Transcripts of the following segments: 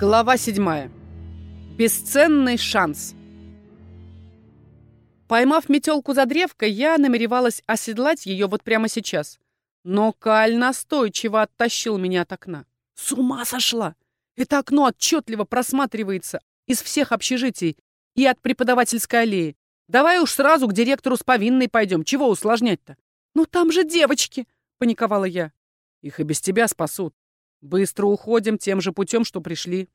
Глава седьмая. Бесценный шанс. Поймав метелку за древко, я намеревалась оседлать ее вот прямо сейчас. Но Каль настойчиво оттащил меня от окна. С ума сошла! Это окно отчетливо просматривается из всех общежитий и от преподавательской аллеи. Давай уж сразу к директору с повинной пойдем. Чего усложнять-то? Ну там же девочки, паниковала я. Их и без тебя спасут. Быстро уходим тем же путем, что пришли.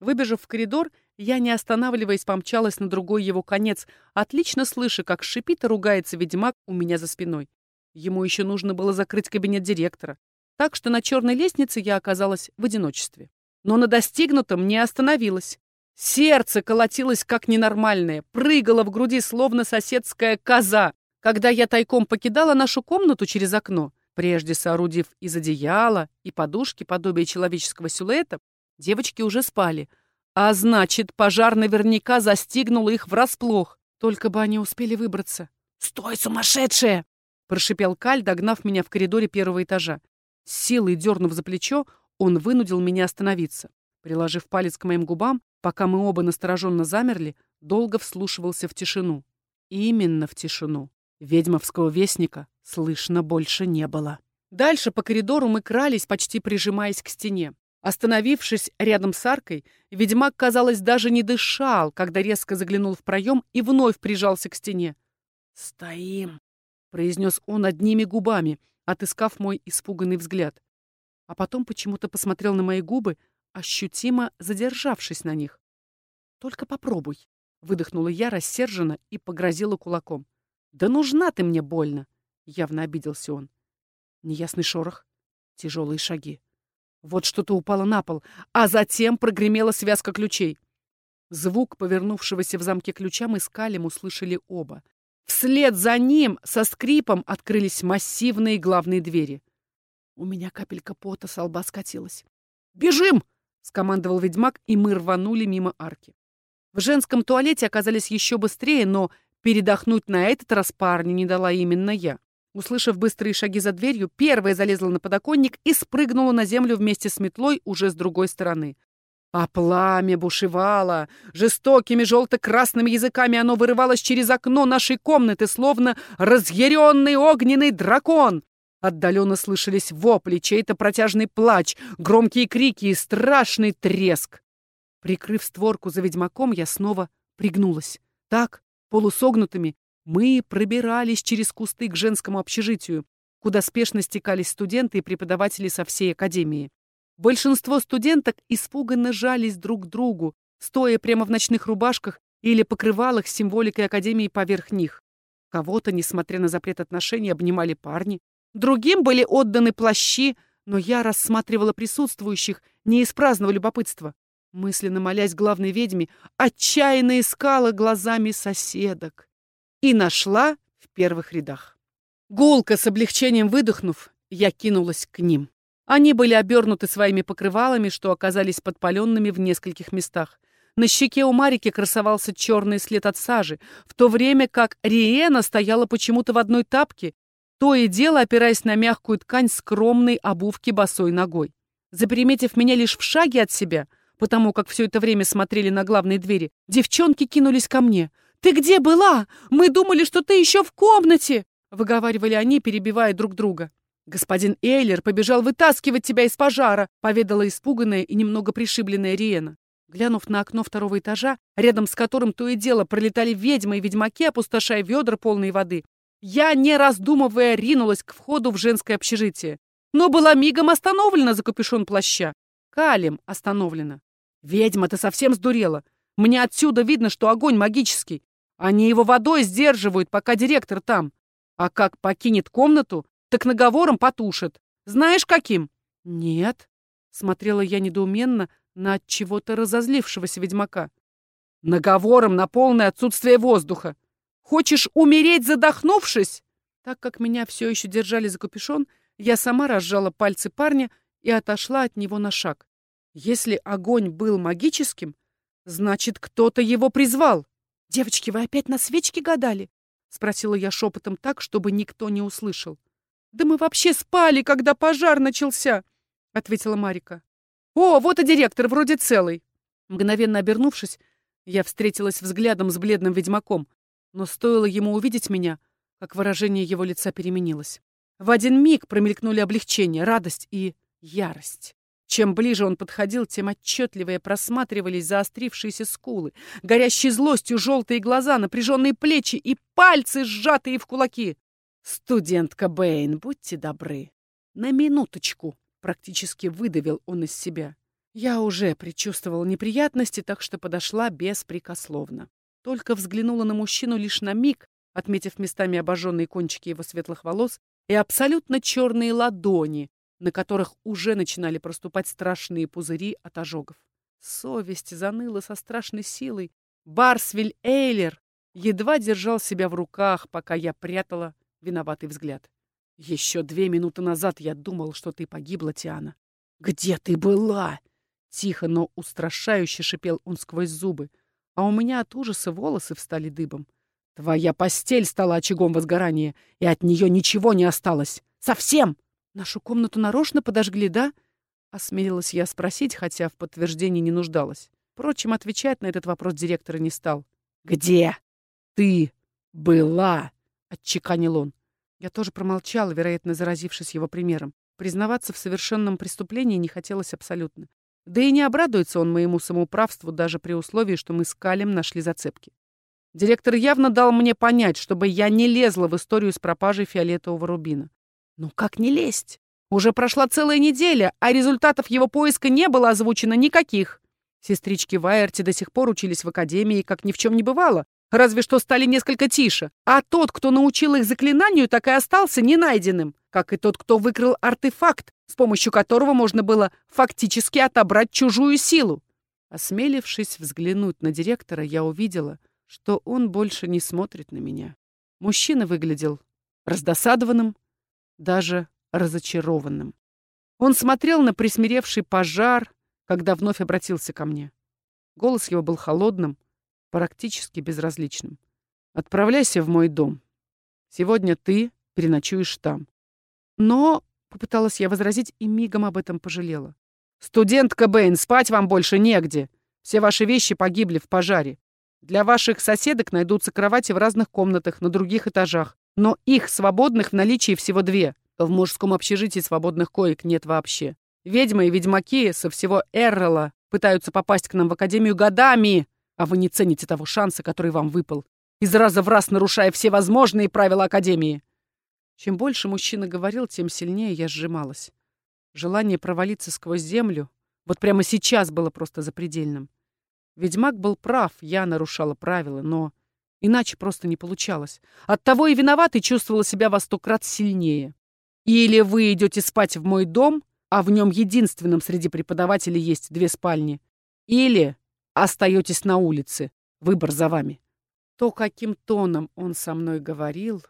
Выбежав в коридор, я, не останавливаясь, помчалась на другой его конец, отлично слыша, как шипит и ругается ведьмак у меня за спиной. Ему еще нужно было закрыть кабинет директора. Так что на черной лестнице я оказалась в одиночестве. Но на достигнутом не остановилась. Сердце колотилось как ненормальное, прыгало в груди, словно соседская коза, когда я тайком покидала нашу комнату через окно. Прежде соорудив из одеяла и подушки подобие человеческого силуэта, девочки уже спали. А значит, пожар наверняка застигнул их врасплох. Только бы они успели выбраться. «Стой, сумасшедшая!» — прошипел Каль, догнав меня в коридоре первого этажа. С силой дернув за плечо, он вынудил меня остановиться. Приложив палец к моим губам, пока мы оба настороженно замерли, долго вслушивался в тишину. Именно в тишину. Ведьмовского вестника слышно больше не было. Дальше по коридору мы крались, почти прижимаясь к стене. Остановившись рядом с аркой, ведьмак, казалось, даже не дышал, когда резко заглянул в проем и вновь прижался к стене. «Стоим», — произнес он одними губами, отыскав мой испуганный взгляд. А потом почему-то посмотрел на мои губы, ощутимо задержавшись на них. «Только попробуй», — выдохнула я рассерженно и погрозила кулаком. «Да нужна ты мне больно!» — явно обиделся он. Неясный шорох, тяжелые шаги. Вот что-то упало на пол, а затем прогремела связка ключей. Звук повернувшегося в замке ключа мы с Калем услышали оба. Вслед за ним со скрипом открылись массивные главные двери. У меня капелька пота с лба скатилась. «Бежим!» — скомандовал ведьмак, и мы рванули мимо арки. В женском туалете оказались еще быстрее, но Передохнуть на этот раз парню не дала именно я. Услышав быстрые шаги за дверью, первая залезла на подоконник и спрыгнула на землю вместе с метлой уже с другой стороны. А пламя бушевало. Жестокими желто-красными языками оно вырывалось через окно нашей комнаты, словно разъяренный огненный дракон. Отдаленно слышались вопли, чей-то протяжный плач, громкие крики и страшный треск. Прикрыв створку за ведьмаком, я снова пригнулась. Так, Полусогнутыми мы пробирались через кусты к женскому общежитию, куда спешно стекались студенты и преподаватели со всей академии. Большинство студенток испуганно жались друг к другу, стоя прямо в ночных рубашках или покрывалах с символикой академии поверх них. Кого-то, несмотря на запрет отношений, обнимали парни, другим были отданы плащи, но я рассматривала присутствующих не из праздного любопытства. Мысленно молясь главной ведьме, отчаянно искала глазами соседок. И нашла в первых рядах. Гулко с облегчением выдохнув, я кинулась к ним. Они были обернуты своими покрывалами, что оказались подпаленными в нескольких местах. На щеке у Марики красовался черный след от сажи, в то время как Риена стояла почему-то в одной тапке, то и дело опираясь на мягкую ткань скромной обувки босой ногой. Заприметив меня лишь в шаге от себя — потому как все это время смотрели на главные двери, девчонки кинулись ко мне. «Ты где была? Мы думали, что ты еще в комнате!» выговаривали они, перебивая друг друга. «Господин Эйлер побежал вытаскивать тебя из пожара», поведала испуганная и немного пришибленная Риена. Глянув на окно второго этажа, рядом с которым то и дело пролетали ведьмы и ведьмаки, опустошая ведра полные воды, я, не раздумывая, ринулась к входу в женское общежитие. Но была мигом остановлена за капюшон плаща. Калем остановлена. «Ведьма, ты совсем сдурела? Мне отсюда видно, что огонь магический. Они его водой сдерживают, пока директор там. А как покинет комнату, так наговором потушит. Знаешь, каким?» «Нет», — смотрела я недоуменно на от чего-то разозлившегося ведьмака. «Наговором на полное отсутствие воздуха. Хочешь умереть, задохнувшись?» Так как меня все еще держали за капюшон, я сама разжала пальцы парня и отошла от него на шаг. Если огонь был магическим, значит, кто-то его призвал. «Девочки, вы опять на свечке гадали?» — спросила я шепотом так, чтобы никто не услышал. «Да мы вообще спали, когда пожар начался!» — ответила Марика. «О, вот и директор, вроде целый!» Мгновенно обернувшись, я встретилась взглядом с бледным ведьмаком, но стоило ему увидеть меня, как выражение его лица переменилось. В один миг промелькнули облегчение, радость и ярость. Чем ближе он подходил, тем отчетливее просматривались заострившиеся скулы, горящие злостью желтые глаза, напряженные плечи и пальцы, сжатые в кулаки. «Студентка Бэйн, будьте добры. На минуточку!» — практически выдавил он из себя. Я уже предчувствовала неприятности, так что подошла беспрекословно. Только взглянула на мужчину лишь на миг, отметив местами обожженные кончики его светлых волос и абсолютно черные ладони, на которых уже начинали проступать страшные пузыри от ожогов. Совесть заныла со страшной силой. Барсвиль Эйлер едва держал себя в руках, пока я прятала виноватый взгляд. Еще две минуты назад я думал, что ты погибла, Тиана. Где ты была? Тихо, но устрашающе шипел он сквозь зубы, а у меня от ужаса волосы встали дыбом. Твоя постель стала очагом возгорания, и от нее ничего не осталось. Совсем! «Нашу комнату нарочно подожгли, да?» Осмелилась я спросить, хотя в подтверждении не нуждалась. Впрочем, отвечать на этот вопрос директора не стал. «Где ты была?» — отчеканил он. Я тоже промолчала, вероятно, заразившись его примером. Признаваться в совершенном преступлении не хотелось абсолютно. Да и не обрадуется он моему самоуправству даже при условии, что мы с Калем нашли зацепки. Директор явно дал мне понять, чтобы я не лезла в историю с пропажей фиолетового рубина. Ну как не лезть? Уже прошла целая неделя, а результатов его поиска не было озвучено никаких. Сестрички Вайерти до сих пор учились в академии, как ни в чем не бывало, разве что стали несколько тише. А тот, кто научил их заклинанию, так и остался ненайденным, как и тот, кто выкрал артефакт, с помощью которого можно было фактически отобрать чужую силу. Осмелившись взглянуть на директора, я увидела, что он больше не смотрит на меня. Мужчина выглядел раздосадованным, даже разочарованным. Он смотрел на присмиревший пожар, когда вновь обратился ко мне. Голос его был холодным, практически безразличным. «Отправляйся в мой дом. Сегодня ты переночуешь там». Но, — попыталась я возразить, и мигом об этом пожалела. «Студентка Бэйн, спать вам больше негде. Все ваши вещи погибли в пожаре. Для ваших соседок найдутся кровати в разных комнатах на других этажах но их свободных в наличии всего две. В мужском общежитии свободных коек нет вообще. Ведьмы и ведьмаки со всего Эррела пытаются попасть к нам в Академию годами, а вы не цените того шанса, который вам выпал, из раза в раз нарушая все возможные правила Академии. Чем больше мужчина говорил, тем сильнее я сжималась. Желание провалиться сквозь землю вот прямо сейчас было просто запредельным. Ведьмак был прав, я нарушала правила, но Иначе просто не получалось. Оттого и виноватый чувствовала себя во сто крат сильнее. Или вы идете спать в мой дом, а в нем единственным среди преподавателей есть две спальни. Или остаетесь на улице. Выбор за вами. То, каким тоном он со мной говорил...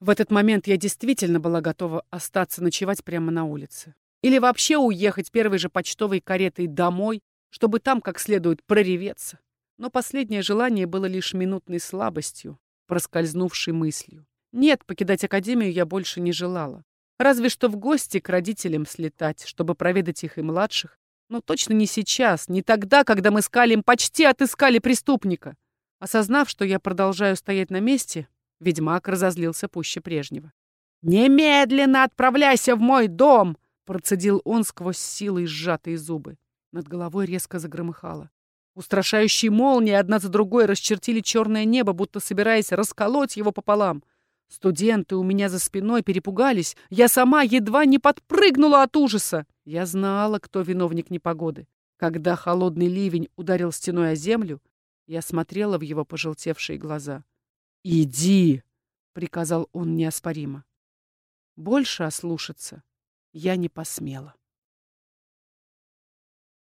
В этот момент я действительно была готова остаться ночевать прямо на улице. Или вообще уехать первой же почтовой каретой домой, чтобы там как следует прореветься. Но последнее желание было лишь минутной слабостью, проскользнувшей мыслью. Нет, покидать академию я больше не желала. Разве что в гости к родителям слетать, чтобы проведать их и младших. Но точно не сейчас, не тогда, когда мы с Калием почти отыскали преступника. Осознав, что я продолжаю стоять на месте, ведьмак разозлился пуще прежнего. «Немедленно отправляйся в мой дом!» процедил он сквозь силы сжатые зубы. Над головой резко загромыхало. Устрашающие молнии одна за другой расчертили черное небо, будто собираясь расколоть его пополам. Студенты у меня за спиной перепугались. Я сама едва не подпрыгнула от ужаса. Я знала, кто виновник непогоды. Когда холодный ливень ударил стеной о землю, я смотрела в его пожелтевшие глаза. «Иди!» — приказал он неоспоримо. Больше ослушаться я не посмела.